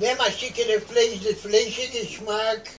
Wer mal schickere Fleisch, das Fleischgeschmack.